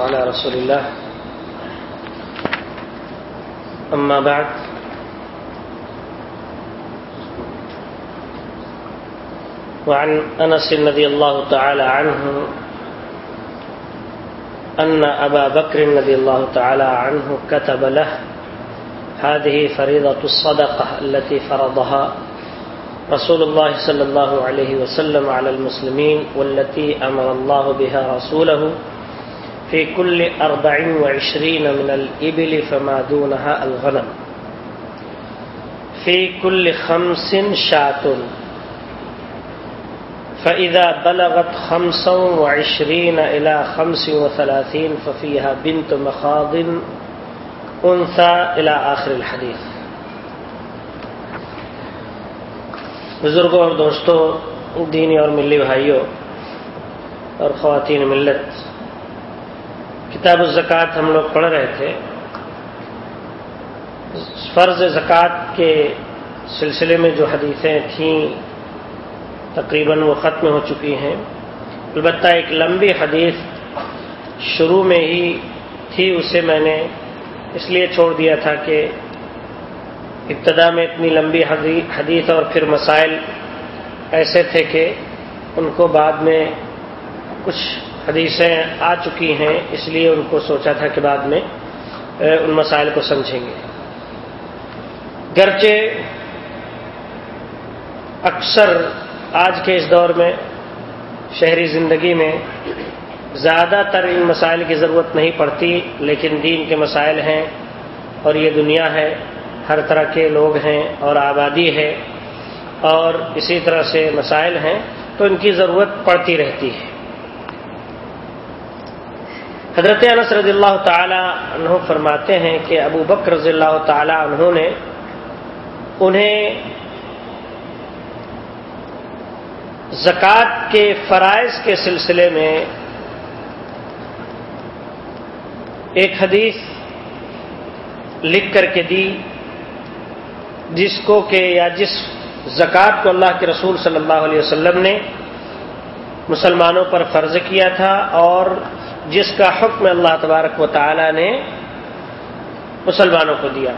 وعلى رسول الله. أما بعد. وعن أنس رضي الله تعالى عنه أن أبا بكر رضي الله تعالى عنه كتب له هذه فريضة الصدقة التي فرضها رسول الله صلى الله عليه وسلم على المسلمين والتي أمر الله بها رسوله في كل أربع وعشرين من الإبل فما دونها الغنم. في كل خمس شاة فإذا بلغت خمسا وعشرين إلى خمس وثلاثين ففيها بنت مخاض أنثى إلى آخر الحديث. بزرگوں اور دوستوں دینی اور ملی بھائیوں اور خواتین ملت کتاب الزکوٰۃ ہم لوگ پڑھ رہے تھے۔ فرض زکوٰۃ کے سلسلے میں جو حدیثیں تھیں، تقریباً وہ ختم ہو چکی ہیں۔ البتہ ایک لمبی حدیث شروع میں ہی تھی، اسے میں نے اس لیے چھوڑ دیا تھا کہ ابتدا میں اتنی لمبی حدیث اور پھر مسائل ایسے تھے کہ ان کو بعد میں کچھ حدیثیں آ چکی ہیں، اس لیے ان کو سوچا تھا کہ بعد میں ان مسائل کو سمجھیں گے۔ گرچہ اکثر آج کے اس دور میں، شہری زندگی میں زیادہ تر ان مسائل کی ضرورت نہیں پڑتی، لیکن دین کے مسائل ہیں اور یہ دنیا ہے، ہر طرح کے لوگ ہیں اور آبادی ہے اور اسی طرح سے مسائل ہیں، تو ان کی ضرورت پڑتی رہتی ہے۔ حضرت انس رضی اللہ تعالی عنہ فرماتے ہیں کہ ابو بکر رضی اللہ تعالی عنہ نے انہیں زکوٰۃ کے فرائض کے سلسلے میں ایک حدیث لکھ کر کے دی، جس کو کہ یا جس زکوٰۃ کو اللہ کے رسول صلی اللہ علیہ وسلم نے مسلمانوں پر فرض کیا تھا اور جس کا حکم اللہ تبارک و تعالی نے مسلمانوں کو دیا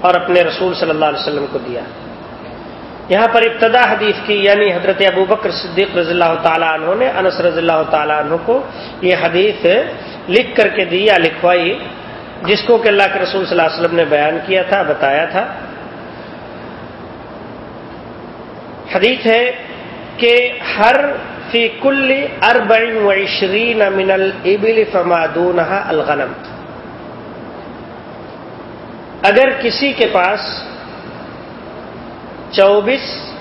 اور اپنے رسول صلی اللہ علیہ وسلم کو دیا۔ یہاں پر ابتدا حدیث کی یعنی حضرت ابو بکر صدیق رضی اللہ تعالیٰ عنہ نے انس رضی اللہ تعالیٰ عنہ کو یہ حدیث لکھ کر کے دی یا لکھوائی، جس کو کہ اللہ کے رسول صلی اللہ علیہ وسلم نے بیان کیا تھا، بتایا تھا۔ حدیث ہے کہ ہر فی کل اربعین و عشرین من الابل فمادونها الغنم۔ اگر کسی کے پاس چوبیس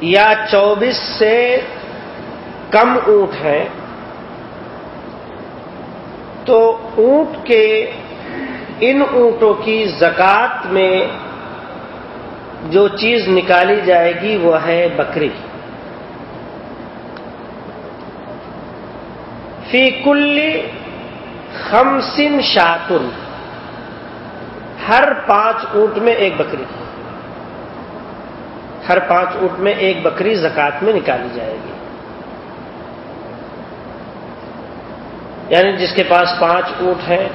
یا چوبیس سے کم اونٹ ہیں، تو اونٹ کے ان اونٹوں کی زکات میں جو چیز نکالی جائے گی وہ ہے بکری۔ فی کل خمسن شاتن۔ ہر پانچ اونٹ میں ایک بکری۔ ہر پانچ اونٹ میں ایک بکری زکات میں نکالی جائے گی۔ یعنی جس کے پاس پانچ اونٹ ہیں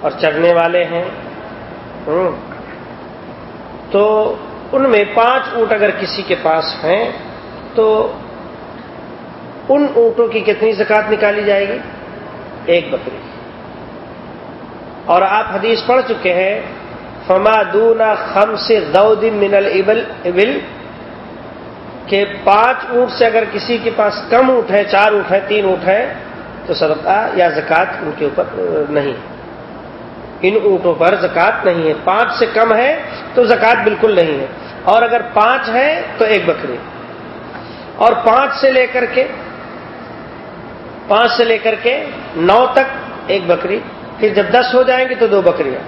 اور چڑھنے والے ہیں تو ان میں پانچ اونٹ اگر کسی کے پاس ہیں، تو ان اونٹوں کی کتنی زکات نکالی جائے گی؟ ایک بکری۔ اور آپ حدیث پڑھ چکے ہیں، فما دونا خم سے دو دن منل ابل ابل کہ پانچ اونٹ سے اگر کسی کے پاس کم اونٹ ہے چار اونٹ ہے تین اونٹ ہے تو صدقہ یا زکوٰۃ ان کے اوپر نہیں۔ ان اونٹوں پر زکوٰۃ نہیں ہے۔ پانچ سے کم ہے تو زکوٰۃ بالکل نہیں ہے۔ اور اگر پانچ ہے تو ایک بکری۔ اور پانچ سے لے کر کے پانچ سے لے کر کے نو تک ایک بکری، پھر جب دس ہو جائیں گے تو دو بکریاں۔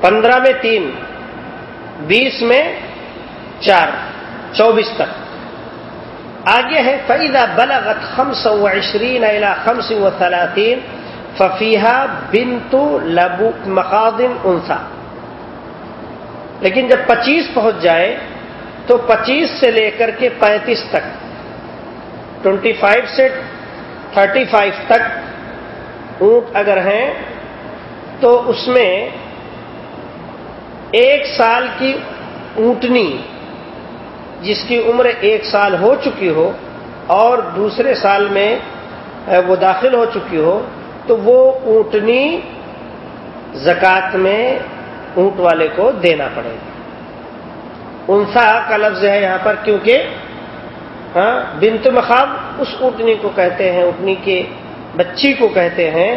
پندرہ میں تین، بیس میں چار، چوبیس تک۔ آگے ہے فیدا بلغت خمس و عشرین الا خمس و ثلاثین ففیحہ بنتو لبو مقادم انسا لیکن جب پچیس پہنچ جائے، تو پچیس سے لے کر کے پینتیس تک۔ ٹوینٹی فائیو سے تھرٹی فائیو تک اونٹ اگر ہیں تو اس میں ایک سال کی اونٹنی جس کی عمر ایک سال ہو چکی ہو اور دوسرے سال میں وہ داخل ہو چکی ہو تو وہ اونٹنی زکات میں اونٹ والے کو دینا پڑے گا۔ انسا کا لفظ ہے یہاں پر کیونکہ ہاں بنت مخاب اس اونٹنی کو کہتے ہیں اونٹنی کے بچی کو کہتے ہیں،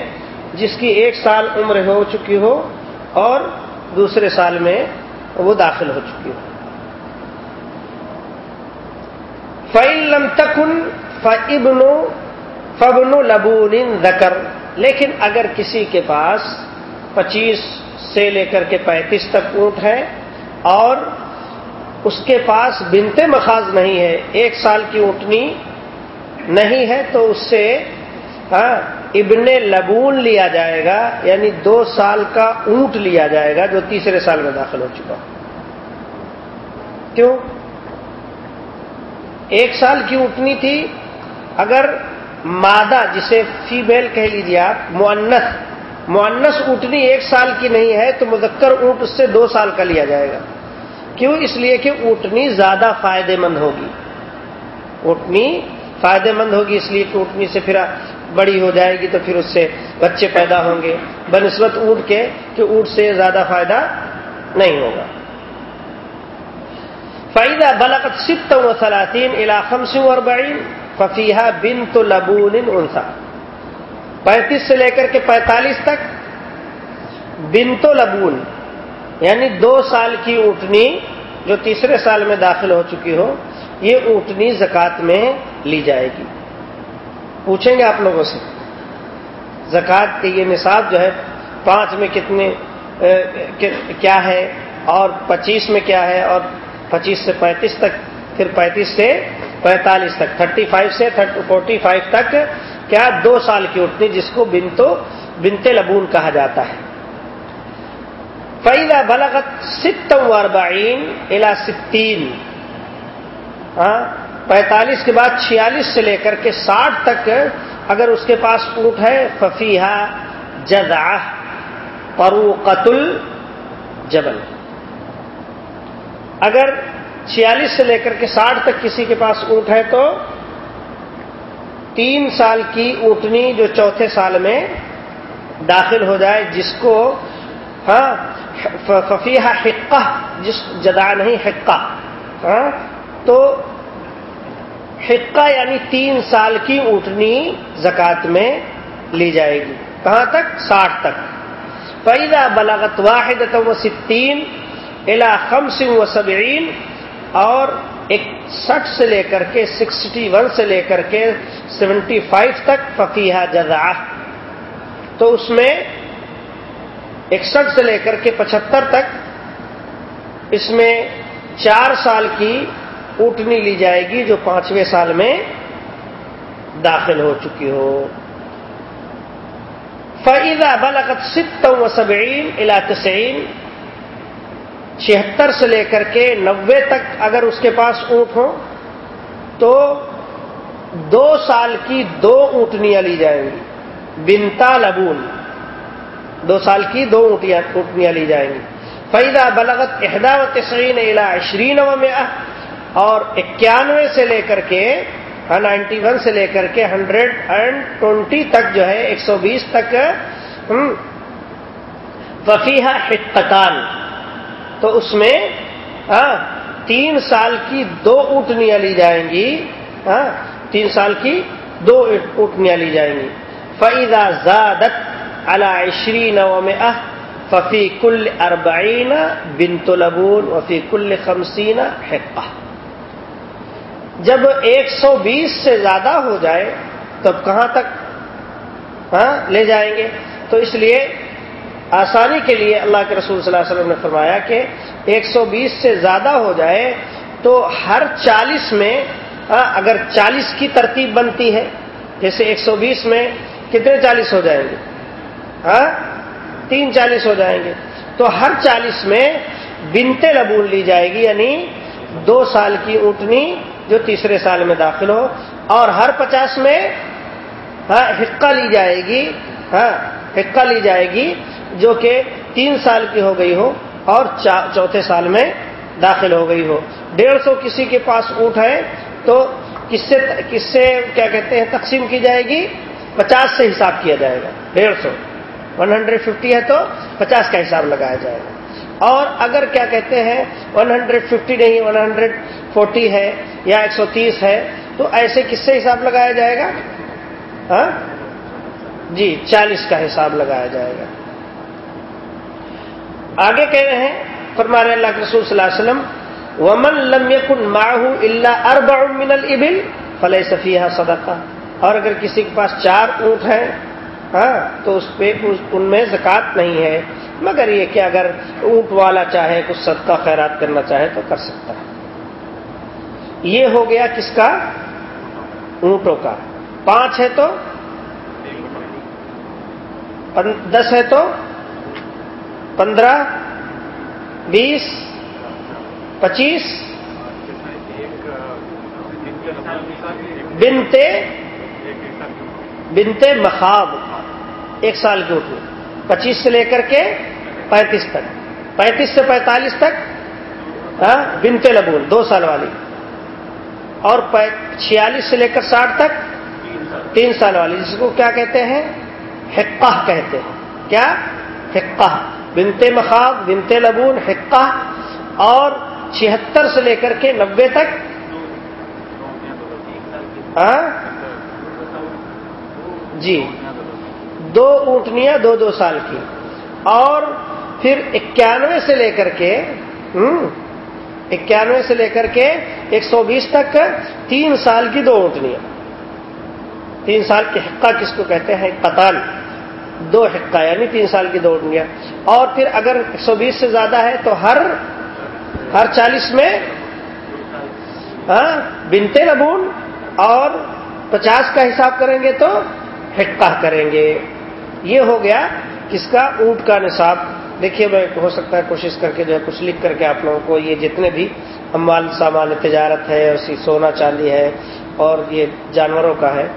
جس کی ایک سال عمر ہو چکی ہو اور دوسرے سال میں وہ داخل ہو چکی ہو۔ فعلم تکن فبن فبن لبون زکر لیکن اگر کسی کے پاس پچیس سے لے کر کے پینتیس تک اونٹ ہے اور اس کے پاس بنتے مخاض نہیں ہے ایک سال کی اونٹنی نہیں ہے تو اس سے ہاں، ابن لبون لیا جائے گا یعنی دو سال کا اونٹ لیا جائے گا جو تیسرے سال میں داخل ہو چکا۔ کیوں؟ ایک سال کی اونٹنی تھی اگر مادہ جسے فیمیل کہہ لیجیے آپ معنس معنس اونٹنی ایک سال کی نہیں ہے تو مذکر اونٹ اس سے دو سال کا لیا جائے گا۔ کیوں اس لیے کہ اونٹنی زیادہ فائدے مند ہوگی؟ اونٹنی فائدے مند ہوگی اس لیے کہ اونٹنی سے پھر بڑی ہو جائے گی تو پھر اس سے بچے پیدا ہوں گے۔ بنسبت اونٹ کے کہ اونٹ سے زیادہ فائدہ نہیں ہوگا۔ فائدہ بلکت ست و سلاطین علاقم سے اور ففیحہ بن تو لبون انسا پینتیس سے لے کر کے پینتالیس تک بن تو لبون۔ یعنی دو سال کی اونٹنی جو تیسرے سال میں داخل ہو چکی ہو، یہ اونٹنی زکات میں لی جائے گی۔ پوچھیں گے آپ لوگوں سے زکات کے یہ نصاب جو ہے، پانچ میں کتنے کیا ہے، اور پچیس میں کیا ہے، اور پچیس سے پینتیس تک، پھر پینتیس سے پینتالیس تک، تھرٹی فائیو سے فورٹی فائیو تک کیا دو سال کی اٹھنی جس کو بنتو، بنتے لبون کہا جاتا ہے۔ فیلا بلغت ستم واربعین الا ستین پینتالیس کے بعد چھیالیس سے لے کر کے ساٹھ تک اگر اس کے پاس اونٹ ہے ففیہ جدا پرو قتل جبل اگر چھیالیس سے لے کر کے ساٹھ تک کسی کے پاس اونٹ ہے تو تین سال کی اونٹنی جو چوتھے سال میں داخل ہو جائے، جس کو ہاں ففیہ حقہ جس جدا نہیں حقہ ہاں؟ تو حقہ یعنی تین سال کی اونٹنی زکات میں لی جائے گی۔ کہاں تک؟ ساٹھ تک۔ پیدا بلاغت واحد و ستین الا خمس و سبعین اور اکسٹھ سے لے کر کے، سکسٹی ون سے لے کر کے، سیونٹی فائیو تک فقیہ جزا تو اس میں اکسٹھ سے لے کر کے پچہتر تک اس میں چار سال کی اٹھنی لی جائے گی جو پانچویں سال میں داخل ہو چکی ہو۔ فعیدہ بلغت ست و سبعین الاتسعین چھہتر سے لے کر کے نوے تک اگر اس کے پاس اونٹ ہو تو دو سال کی دو اونٹنیاں لی جائیں گی۔ بنتا لبون دو سال کی دو اونٹنیاں لی جائیں گی۔ فیدہ بلغت احدا و تسعین الا عشرین و میں اور اکیانوے سے لے کر کے نائنٹی ون سے لے کر کے ہنڈریڈ اینڈ ٹوینٹی تک جو ہے، ایک سو بیس تک وفیہ حقتان تو اس میں تین سال کی دو اونٹنیاں لی جائیں گی۔ تین سال کی دو اونٹنیاں لی جائیں گی۔ فعیدہ زادت عشری نو میں ففی کل اربعین بنت لبون وفی کل خمسین حقہ جب ایک سو بیس سے زیادہ ہو جائے، تب کہاں تک؟ ہاں لے جائیں گے۔ تو اس لیے آسانی کے لیے اللہ کے رسول صلی اللہ علیہ وسلم نے فرمایا کہ ایک سو بیس سے زیادہ ہو جائے تو ہر چالیس میں ہاں، اگر چالیس کی ترتیب بنتی ہے، جیسے ایک سو بیس میں کتنے چالیس ہو جائیں گے؟ ہاں؟ تین چالیس ہو جائیں گے۔ تو ہر چالیس میں بنتے لبول لی جائے گی یعنی دو سال کی اونٹنی جو تیسرے سال میں داخل ہو۔ اور ہر پچاس میں ہاں حقہ لی جائے گی ہاں حقہ لی جائے گی جو کہ تین سال کی ہو گئی ہو اور چوتھے سال میں داخل ہو گئی ہو۔ ڈیڑھ سو کسی کے پاس اونٹ ہے تو کس سے کس سے، کیا کہتے ہیں، تقسیم کی جائے گی؟ پچاس سے حساب کیا جائے گا، ڈیڑھ سو۔ ون ہنڈریڈ ففٹی ہے تو پچاس کا حساب لگایا جائے گا۔ اور اگر کیا کہتے ہیں ون ہنڈریڈ ففٹی نہیں ون ہنڈریڈ فورٹی ہے یا ایک سو تیس ہے، تو ایسے کس سے حساب لگایا جائے گا؟ ہاں؟ جی چالیس کا حساب لگایا جائے گا۔ آگے کہہ رہے ہیں، فرما رہے اللہ کے رسول صلی اللہ علیہ وسلم، ومن لم يكن معه الا اربع من الابل فليس فيها صدقہ اور اگر کسی کے پاس چار اونٹ ہیں ہاں تو اس پہ ان میں زکات نہیں ہے۔ مگر یہ کہ اگر اونٹ والا چاہے، کچھ صدقہ خیرات کرنا چاہے تو کر سکتا ہے۔ یہ ہو گیا کس کا؟ اونٹوں کا۔ پانچ ہے تو؟ دس ہے تو؟ پندرہ، بیس، پچیس، بنتے بنتے مخاب۔ ایک سال کی اٹھو پچیس سے لے کر کے پینتیس تک۔ پینتیس سے پینتالیس تک ہاں، بنتے لبون، دو سال والی۔ اور چھیالیس سے لے کر ساٹھ تک، تین سال والی۔ جس کو کیا کہتے ہیں؟ حقہ کہتے ہیں۔ کیا؟ حقہ۔ بنتے مخاب بنتے لبون، حقہ۔ اور چھہتر سے لے کر کے نبے تک۔ ہاں؟ جی۔ دو اونٹنیاں دو دو سال کی۔ اور پھر اکیانوے سے لے کر کے اکیانوے سے لے کر کے ایک سو بیس تک تین سال کی دو اونٹنیاں۔ تین سال کی حقہ کس کو کہتے ہیں؟ قطال دو حقہ یعنی تین سال کی دو اونٹنیاں۔ اور پھر اگر ایک سو بیس سے زیادہ ہے تو ہر ہر چالیس میں ہاں، بنتے لبون اور پچاس کا حساب کریں گے تو حقہ کریں گے۔ یہ ہو گیا کس کا اونٹ کا نصاب، دیکھیے میں ہو سکتا ہے کوشش کر کے جو ہے کچھ لکھ کر کے آپ لوگوں کو، یہ جتنے بھی اموال سامان، تجارت ہے، اسی سونا چاندی ہے اور یہ جانوروں کا ہے،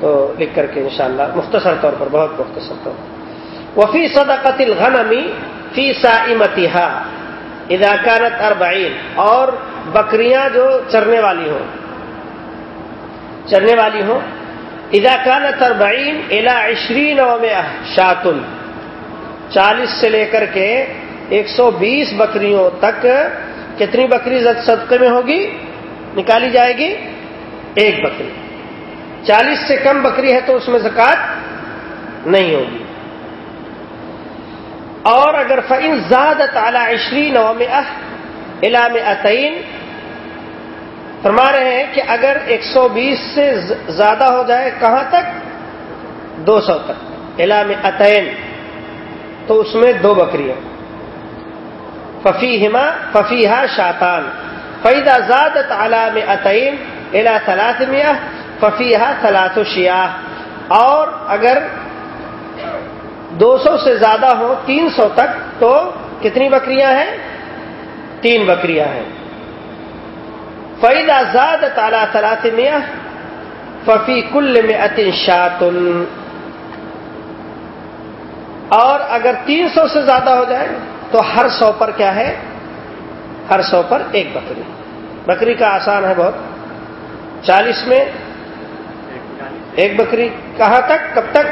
تو لکھ کر کے انشاءاللہ مختصر طور پر، بہت مختصر طور پر۔ وفی صدقت الغنمی فی سائمتها اذا كانت اربعین، اور بکریاں جو چرنے والی ہوں، چرنے والی ہوں اذا كانت اربعین الى عشرین و شاتن چالیس سے لے کر کے ایک سو بیس بکریوں تک کتنی بکری صدقے میں ہوگی؟ نکالی جائے گی ایک بکری. چالیس سے کم بکری ہے تو اس میں زکات نہیں ہوگی. اور اگر فعن زیادہ تعالی عشری نو میں علام عطین فرما رہے ہیں کہ اگر ایک سو بیس سے زیادہ ہو جائے، کہاں تک؟ دو سو تک۔ علام عطین تو اس میں دو بکریاں۔ ففی ہما ففیحہ شاطان فیدا زاد تعلام عطین الا ثلاثمیہ ففیحہ ثلاث و شیاہ اور اگر دو سو سے زیادہ ہو، تین سو تک، تو کتنی بکریاں ہیں؟ تین بکریاں ہیں۔ فعید آزاد تالا تلاط میاں ففی کل میں اتن شاطن اور اگر تین سو سے زیادہ ہو جائے تو ہر سو پر کیا ہے؟ ہر سو پر ایک بکری۔ بکری کا آسان ہے بہت۔ چالیس میں ایک بکری کہاں تک؟ کب تک؟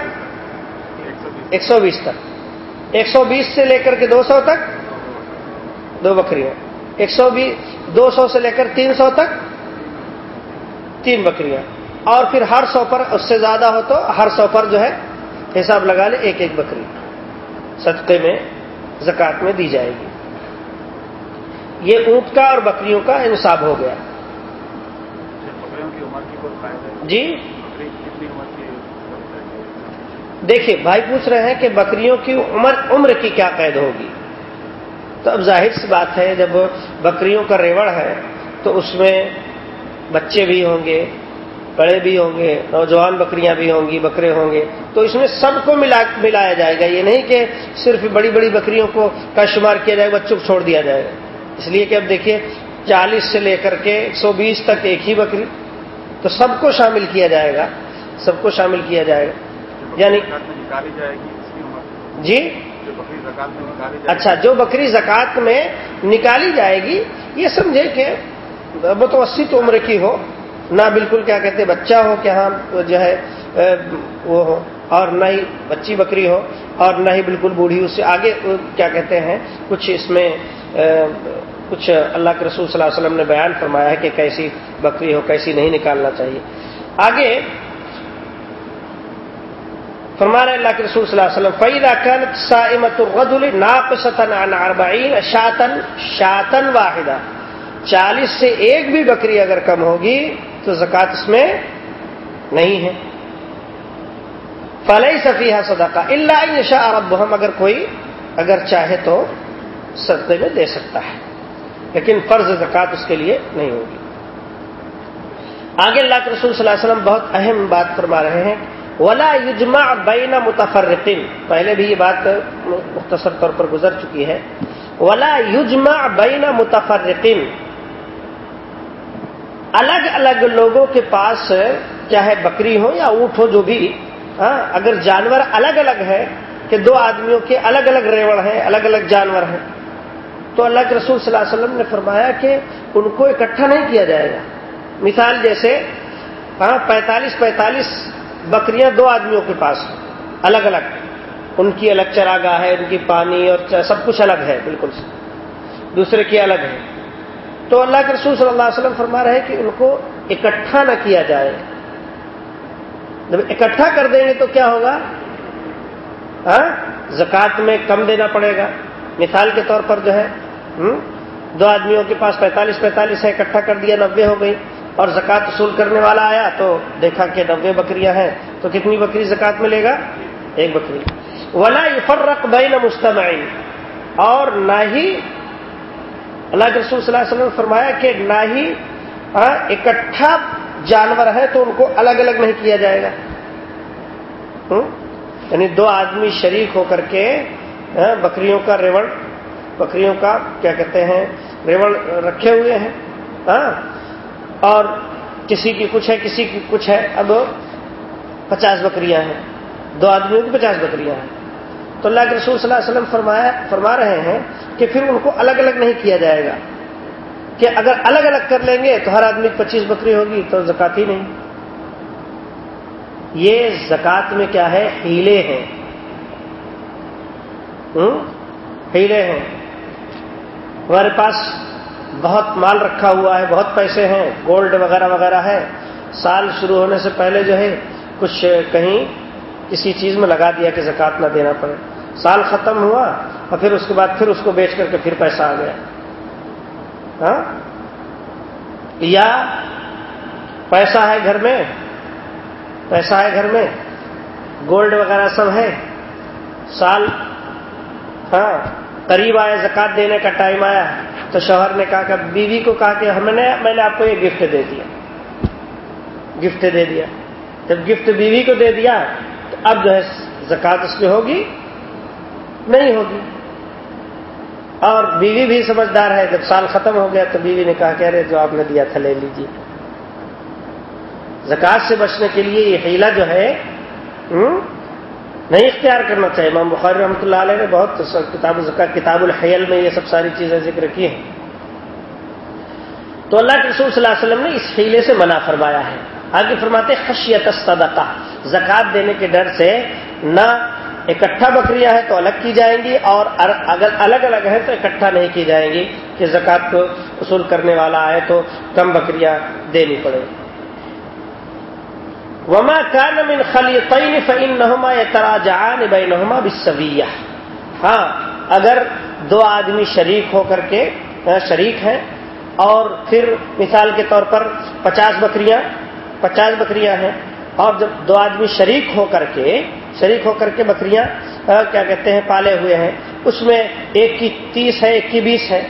ایک سو بیس تک۔ ایک سو بیس سے لے کر کے دو سو تک؟ دو بکریاں۔ ایک سو بیس دو سو سے لے کر تین سو تک تین بکریاں۔ اور پھر ہر سو پر اس سے زیادہ ہو تو ہر سو پر جو ہے حساب لگا لے ایک ایک بکری۔ صدقے میں زکات میں دی جائے گی۔ یہ اونٹ کا اور بکریوں کا انصاب ہو گیا۔ جی؟ دیکھیے، بھائی پوچھ رہے ہیں کہ بکریوں کی عمر عمر کی کیا قید ہوگی؟ تو اب ظاہر سی بات ہے، جب بکریوں کا ریوڑ ہے، تو اس میں بچے بھی ہوں گے، بڑے بھی ہوں گے، نوجوان بکریاں بھی ہوں گی، بکرے ہوں گے، تو اس میں سب کو ملا، ملایا جائے گا۔ یہ نہیں کہ صرف بڑی بڑی بکریوں کو کا شمار کیا جائے گا چپ چھوڑ دیا جائے۔ گا اس لیے کہ اب دیکھیے، چالیس سے لے کر کے ایک سو بیس تک ایک ہی بکری، تو سب کو شامل کیا جائے گا۔ سب کو شامل کیا جائے گا۔ یعنی جائے گی جی؟ اچھا جو بکری زکات میں نکالی جائے گی، یہ سمجھے کہ متوسط عمر کی ہو، نہ بالکل کیا کہتے بچہ ہو کہ ہاں جو ہے وہ ہو، اور نہ ہی بچی بکری ہو، اور نہ ہی بالکل بوڑھی، اس سے آگے کیا کہتے ہیں، کچھ اس میں کچھ اللہ کے رسول صلی اللہ علیہ وسلم نے بیان فرمایا ہے کہ کیسی بکری ہو، کیسی نہیں نکالنا چاہیے۔ آگے فرما رہے اللہ کے رسول صلی اللہ علیہ وسلم فعید کنت سائمت الرجل ناقصتن عن اربعین شاتن شاتن واحدہ۔ چالیس سے ایک بھی بکری اگر کم ہوگی تو زکوٰۃ اس میں نہیں ہے۔ فلئی صفیہ صدقہ اللہ شاہ عرب ہم اگر کوئی اگر چاہے تو صدقے میں دے سکتا ہے۔ لیکن فرض زکوٰۃ اس کے لیے نہیں ہوگی۔ آگے اللہ کے رسول صلی اللہ علیہ وسلم بہت اہم بات فرما رہے ہیں۔ ولا یجمع بین متفرقین پہلے بھی یہ بات مختصر طور پر گزر چکی ہے۔ ولا یجمع بین متفرقین الگ الگ لوگوں کے پاس چاہے بکری ہو یا اونٹ ہو جو بھی ہاں اگر جانور الگ الگ ہے کہ دو آدمیوں کے الگ الگ ریوڑ ہیں، الگ الگ جانور ہیں، تو اللہ کے رسول صلی اللہ علیہ وسلم نے فرمایا کہ ان کو اکٹھا نہیں کیا جائے گا۔ مثال جیسے ہاں پینتالیس پینتالیس بکریاں دو آدمیوں کے پاس الگ الگ۔ ان کی الگ چراگاہ ہے، ان کی پانی اور سب کچھ الگ ہے، بالکل دوسرے کی الگ ہے۔ تو اللہ کے رسول صلی اللہ علیہ وسلم فرما رہے ہیں کہ ان کو اکٹھا نہ کیا جائے۔ جب اکٹھا کر دیں گے تو کیا ہوگا؟ ہاں؟ زکوٰۃ میں کم دینا پڑے گا۔ مثال کے طور پر جو ہے دو آدمیوں کے پاس پینتالیس پینتالیس ہے، اکٹھا کر دیا نبے ہو گئی۔ اور زکوٰۃ وصول کرنے والا آیا تو دیکھا کہ نبے بکریاں ہیں، تو کتنی بکری زکوٰۃ میں لے گا؟ ایک بکری۔ ولا یفرق بین مستمعین اور نہ ہی اللہ کے رسول صلی اللہ علیہ وسلم نے فرمایا کہ نہ ہی اکٹھا جانور ہے تو ان کو الگ الگ نہیں کیا جائے گا۔ یعنی دو آدمی شریک ہو کر کے بکریوں کا ریوڑ، بکریوں کا کیا کہتے ہیں، ریوڑ رکھے ہوئے ہیں۔ ہاں؟ اور کسی کی کچھ ہے، کسی کی کچھ ہے۔ اب پچاس بکریاں ہیں۔ دو آدمیوں کی پچاس بکریاں ہیں۔ تو اللہ کے رسول صلی اللہ علیہ وسلم فرمایا، فرما رہے ہیں کہ پھر ان کو الگ الگ نہیں کیا جائے گا۔ کہ اگر الگ الگ کر لیں گے تو ہر آدمی کی پچیس بکری ہوگی، تو زکات ہی نہیں۔ یہ زکات میں کیا ہے؟ ہیلے ہیں۔ ہیلے ہیں۔ ہمارے پاس بہت مال رکھا ہوا ہے، بہت پیسے ہیں گولڈ وغیرہ وغیرہ ہے۔ سال شروع ہونے سے پہلے جو ہے، کچھ کہیں کسی چیز میں لگا دیا کہ زکات نہ دینا پڑے۔ سال ختم ہوا اور پھر اس کے بعد پھر اس کو بیچ کر کے پھر پیسہ آ گیا۔ ہاں؟ یا پیسہ ہے گھر میں، پیسہ ہے گھر میں گولڈ وغیرہ سب ہے۔ سال ہاں قریب آیا زکات دینے کا ٹائم آیا۔ تو شوہر نے کہا کہ بیوی کو کہا کہ ہم نے میں نے آپ کو یہ گفٹ دے دیا۔ گفٹ دے دیا۔ جب گفٹ بیوی کو دے دیا تو اب جو ہے زکات اس میں ہوگی؟ نہیں ہوگی۔ اور بیوی بھی سمجھدار ہے، جب سال ختم ہو گیا تو بیوی نے کہا کہ ارے جو آپ نے دیا تھا لے لیجیے زکات سے بچنے کے لیے یہ ہیلا جو ہے نہیں اختیار کرنا چاہیے۔ امام بخاری رحمۃ اللہ علیہ نے بہت کتاب زکات کتاب الحیل میں یہ سب ساری چیزیں ذکر کی ہیں۔ تو اللہ کے رسول صلی اللہ علیہ وسلم نے اس ہیلے سے منع فرمایا ہے۔ آگے فرماتے خشیت صدقہ زکات دینے کے ڈر سے نہ اکٹھا بکریاں ہیں تو الگ کی جائیں گی اور اگر الگ الگ ہیں تو اکٹھا نہیں کی جائیں گی کہ زکات کو وصول کرنے والا آئے تو کم بکریاں دینی پڑے وما کان من خلیقین فانہما یتراجعان بینہما بالسویہ ہاں اگر دو آدمی شریک ہو کر کے ہاں، شریک ہیں اور پھر مثال کے طور پر پچاس بکریاں پچاس بکریاں ہیں اور جب دو آدمی شریک ہو کر کے، شریک ہو کر کے بکریاں ہاں، کیا کہتے ہیں، پالے ہوئے ہیں، اس میں ایک کی تیس ہے، ایک کی بیس ہے،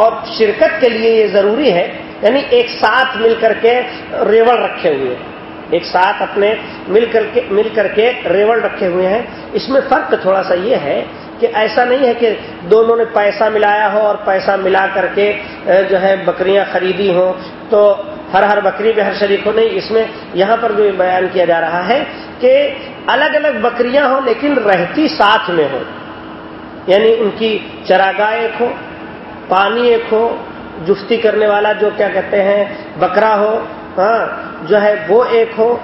اور شرکت کے لیے یہ ضروری ہے یعنی ایک ساتھ مل کر کے ریوڑ رکھے ہوئے ہیں۔ ایک ساتھ اپنے مل کر کے مل کر کے ریوڑ رکھے ہوئے ہیں۔ اس میں فرق تھوڑا سا یہ ہے کہ ایسا نہیں ہے کہ دونوں نے پیسہ ملایا ہو اور پیسہ ملا کر کے جو ہے بکریاں خریدی ہوں تو ہر ہر بکری میں ہر شریک ہو۔ نہیں، اس میں یہاں پر جو بیان کیا جا رہا ہے کہ الگ الگ بکریاں ہوں لیکن رہتی ساتھ میں ہو یعنی ان کی چراگاہ ایک ہو، پانی ایک ہو، جفتی کرنے والا جو کیا کہتے ہیں، بکرا ہو ہاں جو ہے وہ ایک ہو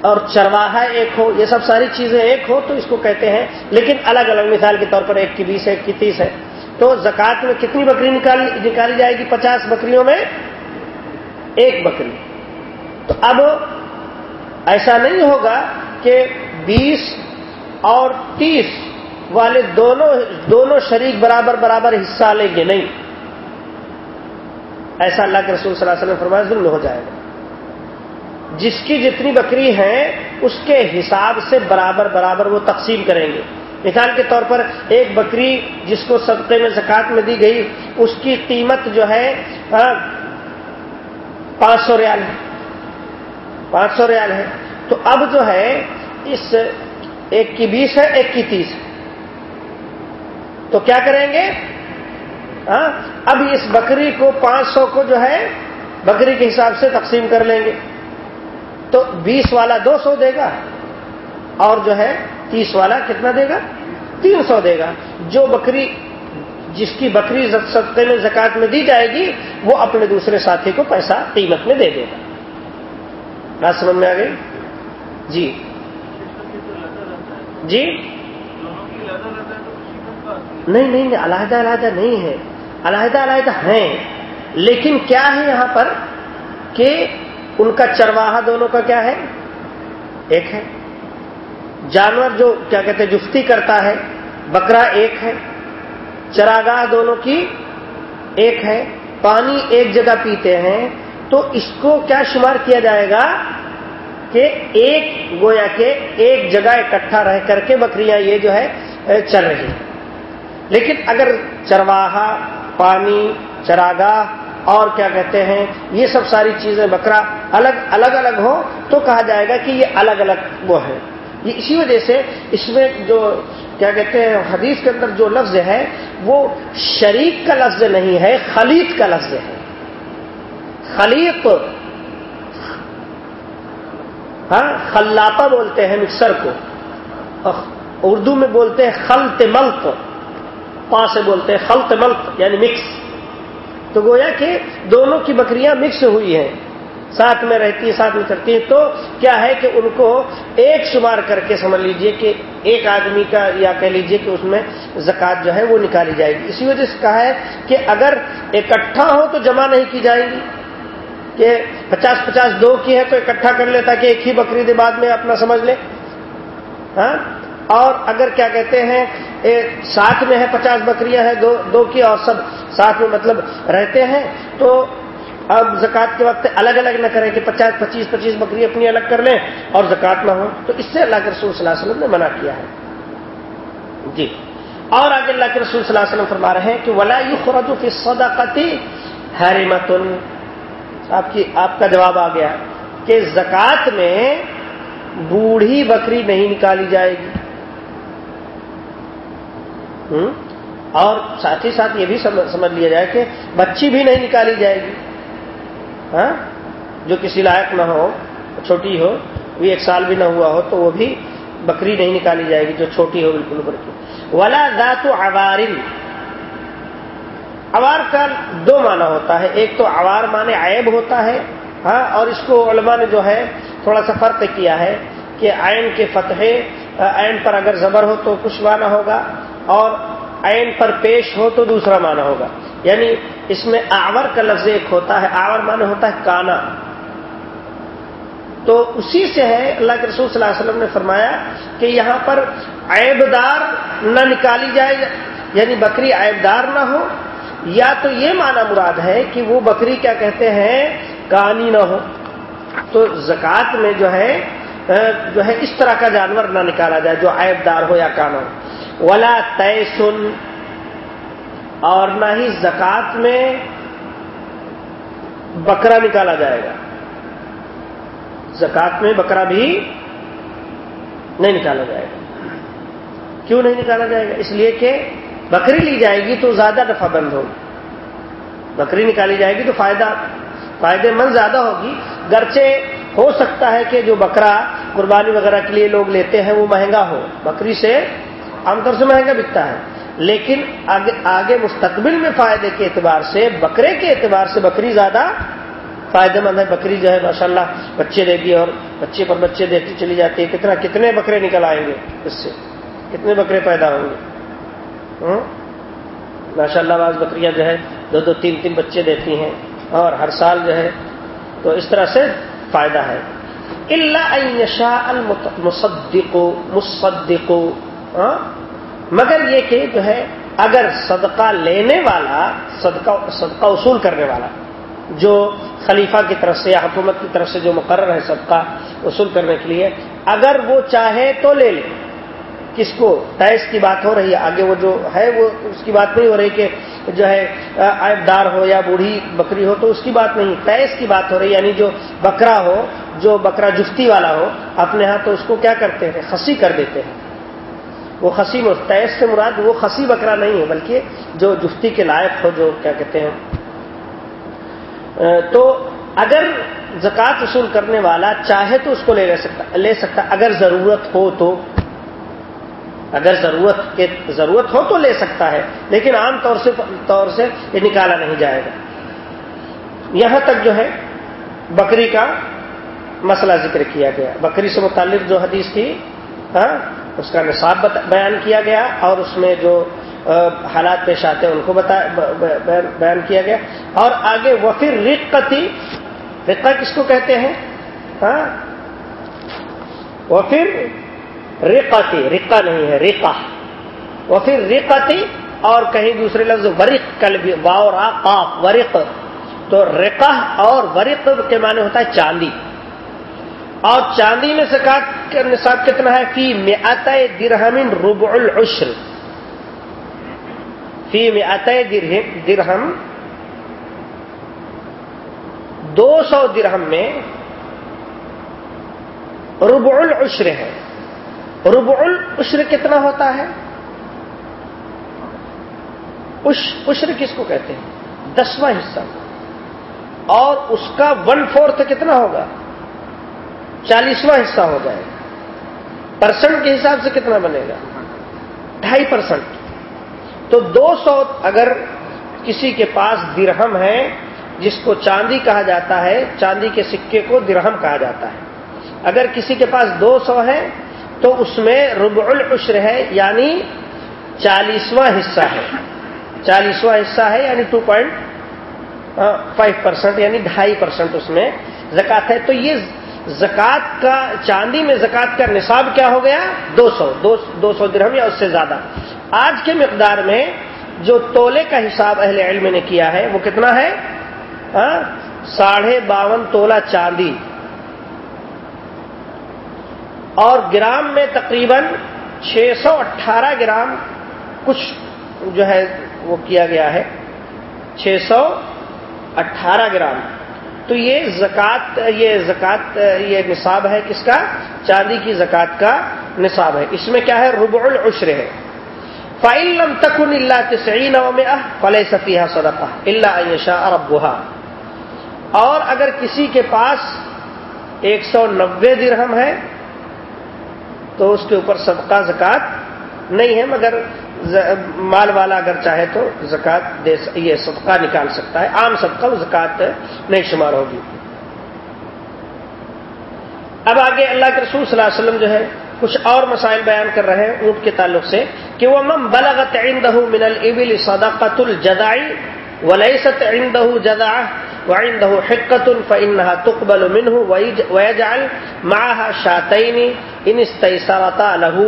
اور چرواہا ایک ہو، یہ سب ساری چیزیں ایک ہو تو اس کو کہتے ہیں۔ لیکن الگ الگ مثال کے طور پر ایک کی بیس ہے، ایک کی تیس ہے۔ تو زکات میں کتنی بکری نکالی جائے گی؟ پچاس بکریوں میں ایک بکری۔ تو اب ایسا نہیں ہوگا کہ بیس اور تیس والے دونوں دونوں شریک برابر برابر حصہ لیں گے، نہیں۔ ایسا اللہ کے رسول صلی اللہ علیہ وسلم فرمایا، ظلم ہو جائے گا۔ جس کی جتنی بکری ہیں، اس کے حساب سے برابر برابر وہ تقسیم کریں گے۔ مثال کے طور پر ایک بکری جس کو صدقے میں زکات میں دی گئی، اس کی قیمت جو ہے ہاں، پانچ سو ریال ہے۔ پانچ سو ریال ہے۔ تو اب جو ہے، اس ایک کی بیس ہے، ایک کی تیس ہے۔ تو کیا کریں گے؟ ہاں، اب اس بکری کو پانچ سو کو جو ہے، بکری کے حساب سے تقسیم کر لیں گے۔ تو بیس والا دو سو دے گا اور جو ہے تیس والا کتنا دے گا؟ تین سو دے گا۔ جو بکری، جس کی بکری سطح میں زکات میں دی جائے گی، وہ اپنے دوسرے ساتھی کو پیسہ قیمت میں دے دے گا۔ بات سمجھ میں آ گئی؟ جی۔ جی؟ نہیں نہیں، علیحدہ علیحدہ نہیں ہے۔ علیحدہ علیحدہ ہیں، لیکن کیا ہے یہاں پر کہ ان کا چرواہا دونوں کا کیا ہے؟ ایک ہے۔ جانور جو کیا کہتے ہیں، جفتی کرتا ہے، بکرا ایک ہے۔ چراگاہ دونوں کی ایک ہے۔ پانی ایک جگہ پیتے ہیں۔ تو اس کو کیا شمار کیا جائے گا؟ کہ ایک گویا کے ایک جگہ اکٹھا رہ کر کے بکریاں یہ جو ہے چل رہی لیکن اگر چرواہا، پانی، چراگاہ اور کیا کہتے ہیں، یہ سب ساری چیزیں بکرا الگ الگ الگ ہو تو کہا جائے گا کہ یہ الگ الگ وہ ہے۔ یہ اسی وجہ سے اس میں جو کیا کہتے ہیں حدیث کے اندر جو لفظ ہے وہ شریک کا لفظ نہیں ہے خلیط کا لفظ ہے۔ خلیط ہاں خلاپا بولتے ہیں مکسر کو۔ اردو میں بولتے ہیں خلط ملک پا سے بولتے ہیں خلط ملک یعنی مکس۔ تو گویا کہ دونوں کی بکریاں مکس ہوئی ہیں۔ ساتھ میں رہتی ہیں، ساتھ میں چلتی ہیں۔ تو کیا ہے کہ ان کو ایک شمار کر کے سمجھ لیجیے کہ ایک آدمی کا یا کہہ لیجیے کہ اس میں زکوٰۃ جو ہے وہ نکالی جائے گی۔ اسی وجہ سے کہا ہے کہ اگر اکٹھا ہو تو جمع نہیں کی جائے گی۔ کہ پچاس پچاس دو کی ہے تو اکٹھا کر لے تاکہ ایک ہی بکری بعد میں اپنا سمجھ لے۔ ہاں؟ اور اگر کیا کہتے ہیں ساتھ میں ہے پچاس بکریاں ہیں، دو دو کی اور سب ساتھ میں مطلب رہتے ہیں، تو اب زکوٰۃ کے وقت الگ الگ نہ کریں کہ پچاس پچیس پچیس بکری اپنی الگ کر لیں اور زکوٰۃ نہ ہو، تو اس سے اللہ کے رسول صلی اللہ علیہ وسلم نے منع کیا ہے۔ جی۔ اور آگے اللہ کے رسول صلی اللہ علیہ وسلم فرما رہے ہیں کہ ولا خرد کی صدقتی حریمتن آپ کی آپ کا جواب آ گیا کہ زکوٰۃ میں بوڑھی بکری نہیں نکالی جائے گی۔ اور ساتھ ہی ساتھ یہ بھی سمجھ لیا جائے کہ بچی بھی نہیں نکالی جائے گی۔ ہاں؟ جو کسی لائق نہ ہو، چھوٹی ہو بھی ایک سال بھی نہ ہوا ہو، تو وہ بھی بکری نہیں نکالی جائے گی جو چھوٹی ہو بالکل اوپر کی۔ ولا ذات عوارن اوار کا دو معنی ہوتا ہے۔ ایک تو اوار معنی عیب ہوتا ہے ہاں اور اس کو علماء نے جو ہے تھوڑا سا فرق کیا ہے کہ عین کے فتح، عین پر اگر زبر ہو تو کچھ معنی ہوگا، اور عین پر پیش ہو تو دوسرا معنی ہوگا۔ یعنی اس میں آور کا لفظ ایک ہوتا ہے، آور معنی ہوتا ہے کانا۔ تو اسی سے ہے، اللہ کے رسول صلی اللہ علیہ وسلم نے فرمایا کہ یہاں پر عیب دار نہ نکالی جائے یعنی بکری عیب دار نہ ہو۔ یا تو یہ معنی مراد ہے کہ وہ بکری کیا کہتے ہیں، کانی نہ ہو۔ تو زکوٰۃ میں جو ہے جو ہے، اس طرح کا جانور نہ نکالا جائے، جو عیب دار ہو یا کانا ہو۔ ولا تیسن اور نہ ہی زکات میں بکرا نکالا جائے گا۔ زکات میں بکرا بھی نہیں نکالا جائے گا۔ کیوں نہیں نکالا جائے گا؟ اس لیے کہ بکری لی جائے گی تو زیادہ دفعہ بند ہوگی۔ بکری نکالی جائے گی تو فائدہ، فائدے مند زیادہ ہوگی۔ گرچہ ہو سکتا ہے کہ جو بکرا قربانی وغیرہ کے لیے لوگ لیتے ہیں وہ مہنگا ہو۔ بکری سے عام طور سے مہنگا بکتا ہے۔ لیکن آگے آگے مستقبل میں فائدے کے اعتبار سے، بکرے کے اعتبار سے بکری زیادہ فائدہ مند ہے۔ بکری جو ہے ماشاء اللہ بچے دے گی اور بچے پر بچے دیتی چلی جاتی ہے۔ کتنا، کتنے بکرے نکل آئیں گے اس سے؟ کتنے بکرے پیدا ہوں گے؟ ماشاء اللہ بعض بکریاں جو ہے، دو دو، تین تین بچے دیتی ہیں اور ہر سال جو ہے، تو اس طرح سے فائدہ ہے۔ اللہ مصدق مصدق مگر یہ کہ جو ہے، اگر صدقہ لینے والا، صدقہ صدقہ وصول کرنے والا، جو خلیفہ کی طرف سے یا حکومت کی طرف سے جو مقرر ہے صدقہ وصول کرنے کے لیے، اگر وہ چاہے تو لے لے۔ کس کو؟ تیس کی بات ہو رہی ہے۔ آگے وہ جو ہے، وہ اس کی بات نہیں ہو رہی کہ جو ہے عائب دار ہو یا بوڑھی بکری ہو تو اس کی بات نہیں۔ تیس کی بات ہو رہی یعنی جو بکرا ہو، جو بکرا جفتی والا ہو، اپنے ہاں تو اس کو کیا کرتے ہیں؟ خسی کر دیتے ہیں۔ وہ خسی تیس سے مراد وہ خسی بکرا نہیں ہے، بلکہ جو جفتی کے لائق ہو، جو کیا کہتے ہیں۔ تو اگر زکوٰۃ وصول کرنے والا چاہے تو اس کو لے سکتا لے سکتا، اگر ضرورت ہو تو۔ اگر ضرورت کے، ضرورت ہو تو لے سکتا ہے، لیکن عام طور سے طور سے یہ نکالا نہیں جائے گا۔ یہاں تک جو ہے، بکری کا مسئلہ ذکر کیا گیا۔ بکری سے متعلق جو حدیث تھی ہاں اس کا نصاب بیان کیا گیا اور اس میں جو حالات پیش آتے ہیں ان کو بیان کیا گیا اور آگے وہ پھر رقتی رقا کس کو کہتے ہیں؟ ہاں؟ وہ پھر رقتی رقا نہیں ہے رقا وہ پھر رقتی اور کہیں دوسرے لفظ ورق کل بھی واورا قاف، ورق۔ تو رقا اور ورق کے معنی ہوتا ہے چاندی۔ اور چاندی میں زکات کا نصاب کتنا ہے؟ فی میں درہمن ربع العشر فی میں درہم۔ دو سو درہم میں ربع العشر ہے۔ ربع العشر کتنا ہوتا ہے؟ عشر کس کو کہتے ہیں؟ دسواں حصہ۔ اور اس کا ون فورتھ کتنا ہوگا؟ چالیسواں حصہ ہو جائے گا۔ پرسنٹ کے حساب سے کتنا بنے گا؟ ڈھائی پرسنٹ تو دو سو اگر کسی کے پاس درہم ہے، جس کو چاندی کہا جاتا ہے، چاندی کے سکے کو درہم کہا جاتا ہے۔ اگر کسی کے پاس دو سو ہے، تو اس میں ربع العشر ہے یعنی چالیسواں حصہ ہے۔ چالیسواں حصہ ہے یعنی ٹو پوائنٹ فائیو پرسینٹ یعنی ڈھائی پرسینٹ اس میں زکات ہے۔ تو یہ زکات کا چاندی میں زکات کا نصاب کیا ہو گیا؟ دو سو دو سو درہم یا اس سے زیادہ۔ آج کے مقدار میں جو تولے کا حساب اہل علم نے کیا ہے، وہ کتنا ہے؟ ہاں؟ ساڑھے باون تولا چاندی۔ اور گرام میں تقریباً چھ سو اٹھارہ گرام کچھ جو ہے وہ کیا گیا ہے؟ چھ سو اٹھارہ گرام۔ تو یہ زکات یہ زکات، یہ نصاب ہے کس کا؟ چاندی کی زکات کا نصاب ہے۔ اس میں کیا ہے؟ ربع العشر ہے۔ فعلم تکن اللہ تسعین میں فلح صفیہ صدقہ اللہ عیشہ اربا اور اگر کسی کے پاس ایک سو نبے درہم ہے، تو اس کے اوپر صدقہ، زکات نہیں ہے، مگر مال والا اگر چاہے تو زکات یہ صدقہ نکال سکتا ہے۔ عام صدقہ زکات نہیں شمار ہوگی۔ اب آگے اللہ کے رسول صلی اللہ علیہ وسلم جو ہے، کچھ اور مسائل بیان کر رہے ہیں اونٹ کے تعلق سے کہ وہ مم بلغت عنده من البل صدقۃ الجدائی وليست عنده جدعہ وعنده حقۃ فانها تقبل منہ ويجعل معها شاتين ان استيسرتا له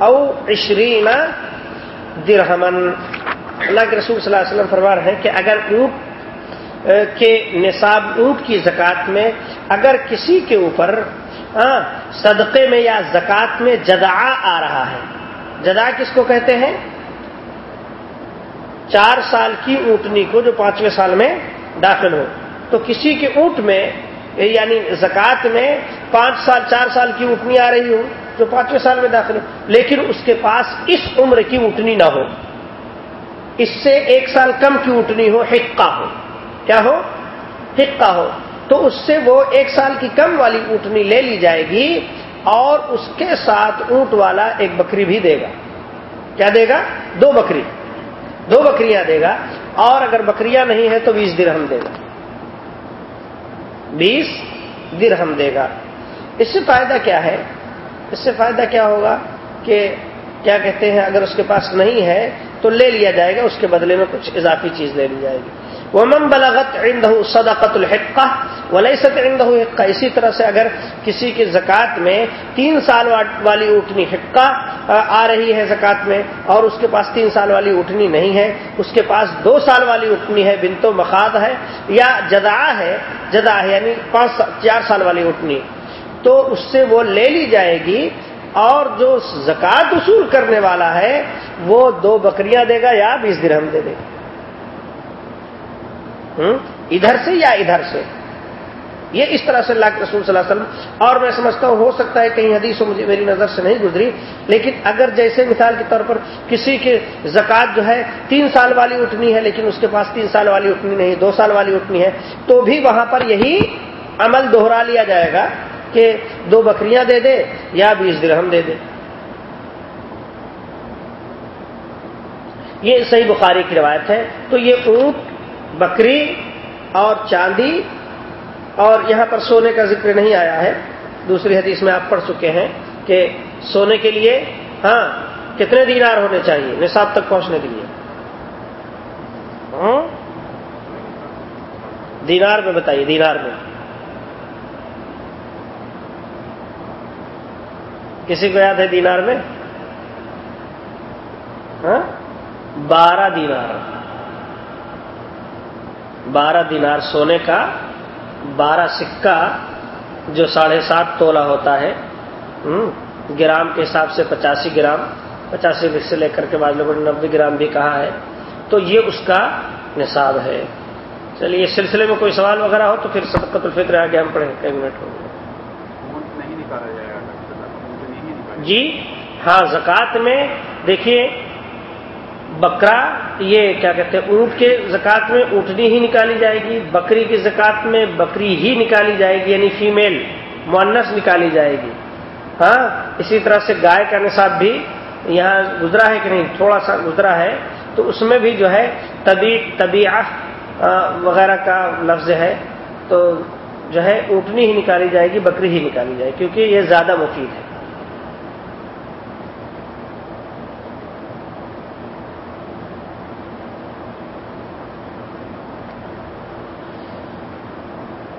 او 20 درہمن اللہ کے رسول صلی اللہ علیہ وسلم فرما رہے ہیں کہ اگر اونٹ کے نصاب اونٹ کی زکات میں اگر کسی کے اوپر صدقے میں یا زکات میں جدا آ رہا ہے جدا کس کو کہتے ہیں؟ چار سال کی اونٹنی کو جو پانچویں سال میں داخل ہو۔ تو کسی کے اونٹ میں یعنی زکات میں پانچ سال، چار سال کی اونٹنی آ رہی ہو۔ جو پانچویں سال میں داخل ہو، لیکن اس کے پاس اس عمر کی اونٹنی نہ ہو۔ اس سے ایک سال کم کی اونٹنی ہو، حقہ ہو۔ کیا ہو؟ حقہ ہو۔ تو اس سے وہ ایک سال کی کم والی اونٹنی لے لی جائے گی اور اس کے ساتھ اونٹ والا ایک بکری بھی دے گا۔ کیا دے گا؟ دو بکری۔ دو بکریاں دے گا۔ اور اگر بکریاں نہیں ہیں تو بیس درہم دے گا۔ بیس درہم دے گا۔ اس سے فائدہ کیا ہے؟ اس سے فائدہ کیا ہوگا کہ کیا کہتے ہیں، اگر اس کے پاس نہیں ہے تو لے لیا جائے گا، اس کے بدلے میں کچھ اضافی چیز لے لی جائے گی۔ وہ مم بلاغت صدقت الحقہ ولیست عنده حقہ اسی طرح سے اگر کسی کی زکوٰۃ میں تین سال والی اٹھنی حقہ، آ رہی ہے زکوٰۃ میں اور اس کے پاس تین سال والی اٹھنی نہیں ہے، اس کے پاس دو سال والی اٹھنی ہے بنتو مخاد ہے یا جدا ہے جدا ہے یعنی پانچ چار سال والی اٹھنی تو اس سے وہ لے لی جائے گی اور جو زکوٰۃ وصول کرنے والا ہے وہ دو بکریاں دے گا یا بیس درہم دے دے گا۔ ادھر سے یا ادھر سے؟ یہ اس طرح سے اللہ کے رسول صلی اللہ علیہ وسلم اور میں سمجھتا ہوں ہو سکتا ہے کہیں حدیثوں مجھے میری نظر سے نہیں گزری، لیکن اگر جیسے مثال کے طور پر کسی کے زکوٰۃ جو ہے تین سال والی اٹھنی ہے، لیکن اس کے پاس تین سال والی اٹھنی نہیں، دو سال والی اٹھنی ہے، تو بھی وہاں پر یہی عمل دوہرا لیا جائے گا۔ کہ دو بکریاں دے دے یا بیس درہم دے دے۔ یہ صحیح بخاری کی روایت ہے۔ تو یہ اونٹ، بکری اور چاندی اور یہاں پر سونے کا ذکر نہیں آیا ہے۔ دوسری حدیث میں آپ پڑھ چکے ہیں کہ سونے کے لیے ہاں کتنے دینار ہونے چاہیے نصاب تک پہنچنے کے لیے؟ دینار میں بتائیے، دینار میں۔ کسی کو یاد ہے دینار میں؟ ہاں؟ بارہ دینار۔ بارہ دینار سونے کا، بارہ سکہ جو ساڑھے سات تولا ہوتا ہے گرام کے حساب سے پچاسی گرام، پچاسی سے لے کر کے بعض لوگوں نے نبے گرام بھی کہا ہے۔ تو یہ اس کا نصاب ہے۔ چلیے، اس سلسلے میں کوئی سوال وغیرہ ہو تو پھر سبقت الفکر آگے ہم پڑھیں، کئی منٹ ہو گئے۔ جی ہاں زکوٰۃ میں دیکھیے، بکرا، یہ کیا کہتے ہیں، اونٹ کے زکات میں اونٹنی ہی نکالی جائے گی، بکری کی زکات میں بکری ہی نکالی جائے گی یعنی فیمیل مونس نکالی جائے گی۔ ہاں اسی طرح سے گائے کا نصاب بھی یہاں گزرا ہے کہ نہیں؟ تھوڑا سا گزرا ہے۔ تو اس میں بھی جو ہے، طبی طبیعت وغیرہ کا لفظ ہے۔ تو جو ہے، اونٹنی ہی نکالی جائے گی، بکری ہی نکالی جائے گی، کیونکہ یہ زیادہ مفید ہے۔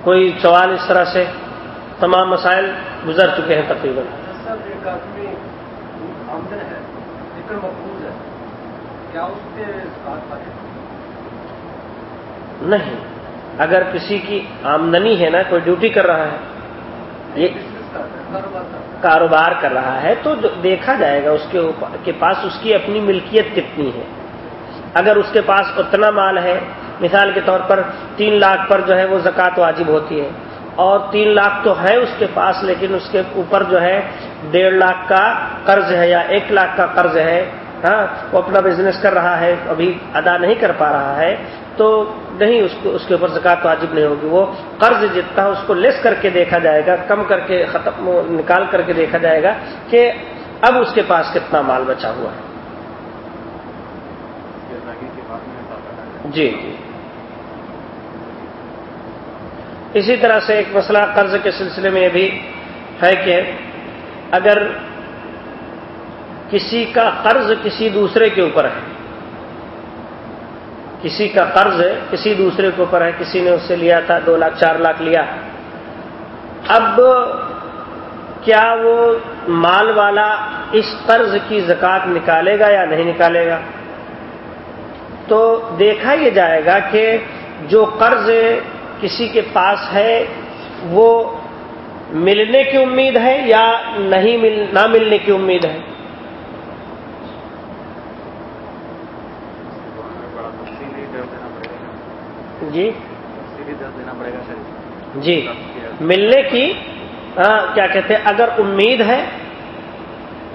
کوئی سوال اس طرح سے تمام مسائل گزر چکے ہیں تقریباً۔ نہیں اگر کسی کی آمدنی ہے نا کوئی ڈیوٹی کر رہا ہے یہ کاروبار کر رہا ہے تو دیکھا جائے گا اس کے پاس اس کی اپنی ملکیت کتنی ہے۔ اگر اس کے پاس اتنا مال ہے مثال کے طور پر تین لاکھ پر جو ہے وہ زکوٰۃ واجب ہوتی ہے اور تین لاکھ تو ہے اس کے پاس لیکن اس کے اوپر جو ہے ڈیڑھ لاکھ کا قرض ہے یا ایک لاکھ کا قرض ہے ہاں وہ اپنا بزنس کر رہا ہے ابھی ادا نہیں کر پا رہا ہے تو نہیں اس کو اس کے اوپر زکات واجب نہیں ہوگی۔ وہ قرض جتنا اس کو لیس کر کے دیکھا جائے گا کم کر کے ختم نکال کر کے دیکھا جائے گا کہ اب اس کے پاس کتنا مال بچا ہوا ہے۔ جی جی۔ اسی طرح سے ایک مسئلہ قرض کے سلسلے میں یہ بھی ہے کہ اگر کسی کا قرض کسی دوسرے کے اوپر ہے، کسی کا قرض کسی دوسرے کے اوپر ہے، کسی نے اس سے لیا تھا، دو لاکھ، چار لاکھ لیا، اب کیا وہ مال والا اس قرض کی زکات نکالے گا یا نہیں نکالے گا؟ تو دیکھا یہ جائے گا کہ جو قرض کسی کے پاس ہے وہ ملنے کی امید ہے یا نہیں مل، نہ ملنے کی امید ہے؟ جی؟ جی۔ ملنے کی ہاں کیا کہتے ہیں؟ اگر امید ہے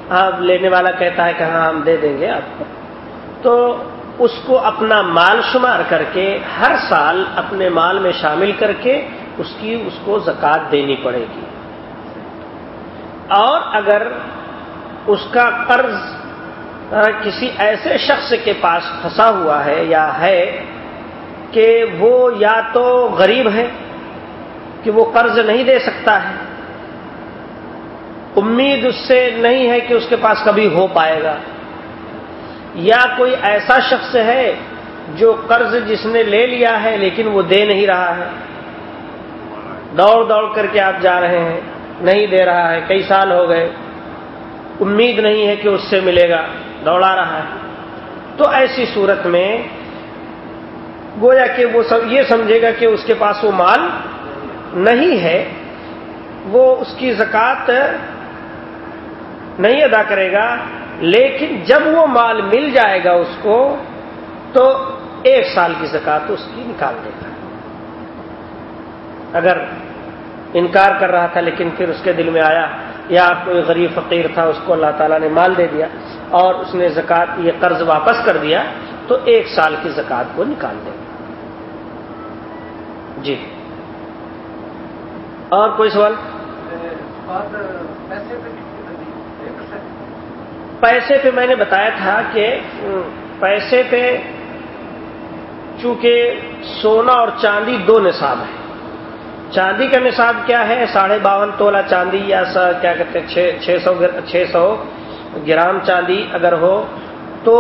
ہاں لینے والا کہتا ہے کہ ہاں ہم دے دیں گے آپ کو۔ تو اس کو اپنا مال شمار کر کے ہر سال اپنے مال میں شامل کر کے اس کی اس کو زکات دینی پڑے گی۔ اور اگر اس کا قرض کسی ایسے شخص کے پاس پھنسا ہوا ہے یا ہے کہ وہ یا تو غریب ہے کہ وہ قرض نہیں دے سکتا ہے، امید اس سے نہیں ہے کہ اس کے پاس کبھی ہو پائے گا۔ یا کوئی ایسا شخص ہے جو قرض جس نے لے لیا ہے لیکن وہ دے نہیں رہا ہے؟ دوڑ دوڑ کر کے آپ جا رہے ہیں، نہیں دے رہا ہے، کئی سال ہو گئے، امید نہیں ہے کہ اس سے ملے گا، دوڑا رہا ہے۔ تو ایسی صورت میں گویا کہ وہ یہ سمجھے گا کہ اس کے پاس وہ مال نہیں ہے، وہ اس کی زکات نہیں ادا کرے گا۔ لیکن جب وہ مال مل جائے گا اس کو، تو ایک سال کی زکات اس کی نکال دے گا اگر انکار کر رہا تھا لیکن پھر اس کے دل میں آیا، یا کوئی غریب فقیر تھا، اس کو اللہ تعالیٰ نے مال دے دیا اور اس نے زکات یہ قرض واپس کر دیا، تو ایک سال کی زکات کو نکال دے۔ گا جی۔ اور کوئی سوال؟ پیسے پیسے پہ میں نے بتایا تھا کہ پیسے پہ چونکہ سونا اور چاندی دو نصاب ہے چاندی کا نصاب کیا ہے؟ ساڑھے باون تولہ چاندی یا کیا کہتے ہیں، چھ سو چھ سو گرام چاندی اگر ہو تو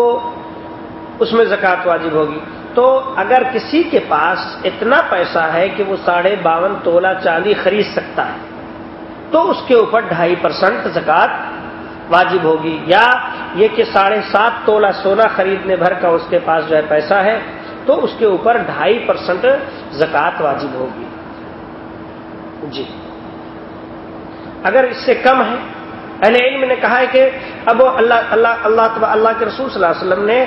اس میں زکات واجب ہوگی۔ تو اگر کسی کے پاس اتنا پیسہ ہے کہ وہ ساڑھے باون تولہ چاندی خرید سکتا ہے، تو اس کے اوپر ڈھائی پرسنٹ زکات واجب ہوگی یا یہ کہ ساڑھے سات تولہ سونا خریدنے بھر کا اس کے پاس جو ہے پیسہ ہے، تو اس کے اوپر ڈھائی پرسنٹ زکات واجب ہوگی۔ جی۔ اگر اس سے کم ہے، اہل علم نے کہا ہے کہ اب اللہ اللہ اللہ اللہ کے رسول صلی اللہ علیہ وسلم نے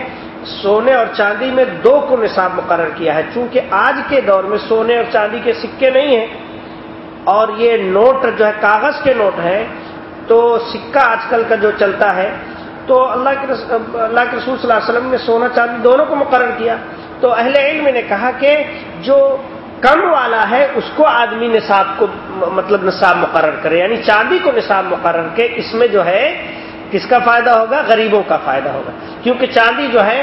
سونے اور چاندی میں دو کو نصاب مقرر کیا ہے۔ چونکہ آج کے دور میں سونے اور چاندی کے سکے نہیں ہیں، اور یہ نوٹ جو ہے، کاغذ کے نوٹ ہے تو سکہ آج کل کا جو چلتا ہے، تو اللہ کے اللہ کے رسول صلی اللہ علیہ وسلم نے سونا چاندی دونوں کو مقرر کیا۔ تو اہل علم نے کہا کہ جو کم والا ہے، اس کو آدمی نصاب کو مطلب نصاب مقرر کرے یعنی چاندی کو نصاب مقرر کے اس میں جو ہے، کس کا فائدہ ہوگا؟ غریبوں کا فائدہ ہوگا۔ کیونکہ چاندی جو ہے،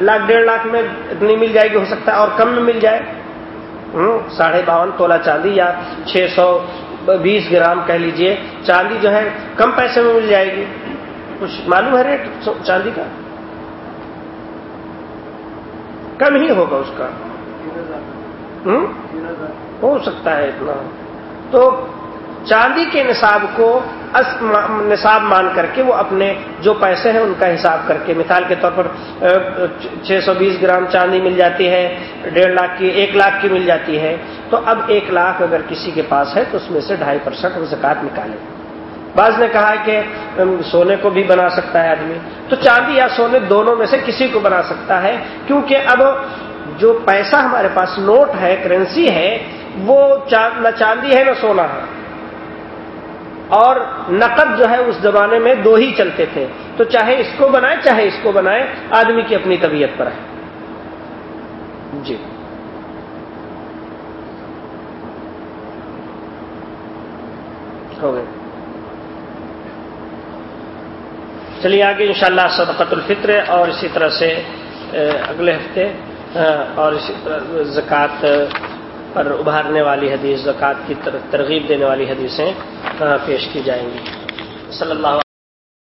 لاکھ ڈیڑھ لاکھ میں اتنی مل جائے گی، ہو سکتا ہے اور کم میں مل جائے۔ ساڑھے باون، تولہ چاندی یا چھ سو بیس گرام کہہ لیجیے، چاندی جو ہے کم پیسے میں مل جائے گی۔ کچھ معلوم ہے ریٹ چاندی کا؟ کم ہی ہوگا اس کا۔ ہو سکتا ہے اتنا۔ تو چاندی کے نصاب کو نصاب مان کر کے وہ اپنے جو پیسے ہیں ان کا حساب کر کے مثال کے طور پر چھ سو بیس گرام چاندی مل جاتی ہے، ڈیڑھ لاکھ کی، ایک لاکھ کی مل جاتی ہے۔ تو اب ایک لاکھ اگر کسی کے پاس ہے تو اس میں سے ڈھائی پرسینٹ وہ زکات نکالے۔ بعض نے کہا کہ سونے کو بھی بنا سکتا ہے آدمی۔ تو چاندی یا سونے دونوں میں سے کسی کو بنا سکتا ہے، کیونکہ اب جو پیسہ ہمارے پاس نوٹ ہے، کرنسی ہے، وہ نہ چاندی ہے، نہ سونا ہے۔ اور نقد جو ہے اس زمانے میں دو ہی چلتے تھے۔ تو چاہے اس کو بنائے، چاہے اس کو بنائے، آدمی کی اپنی طبیعت پر ہے۔ جی۔ ہو گئے۔ چلیے آگے انشاءاللہ صدقت الفطر اور اسی طرح سے اگلے ہفتے اور اسی طرح زکوٰۃ پر ابھارنے والی حدیث، زکوٰۃ کی ترغیب دینے والی حدیثیں پیش کی جائیں گی۔ صلی اللہ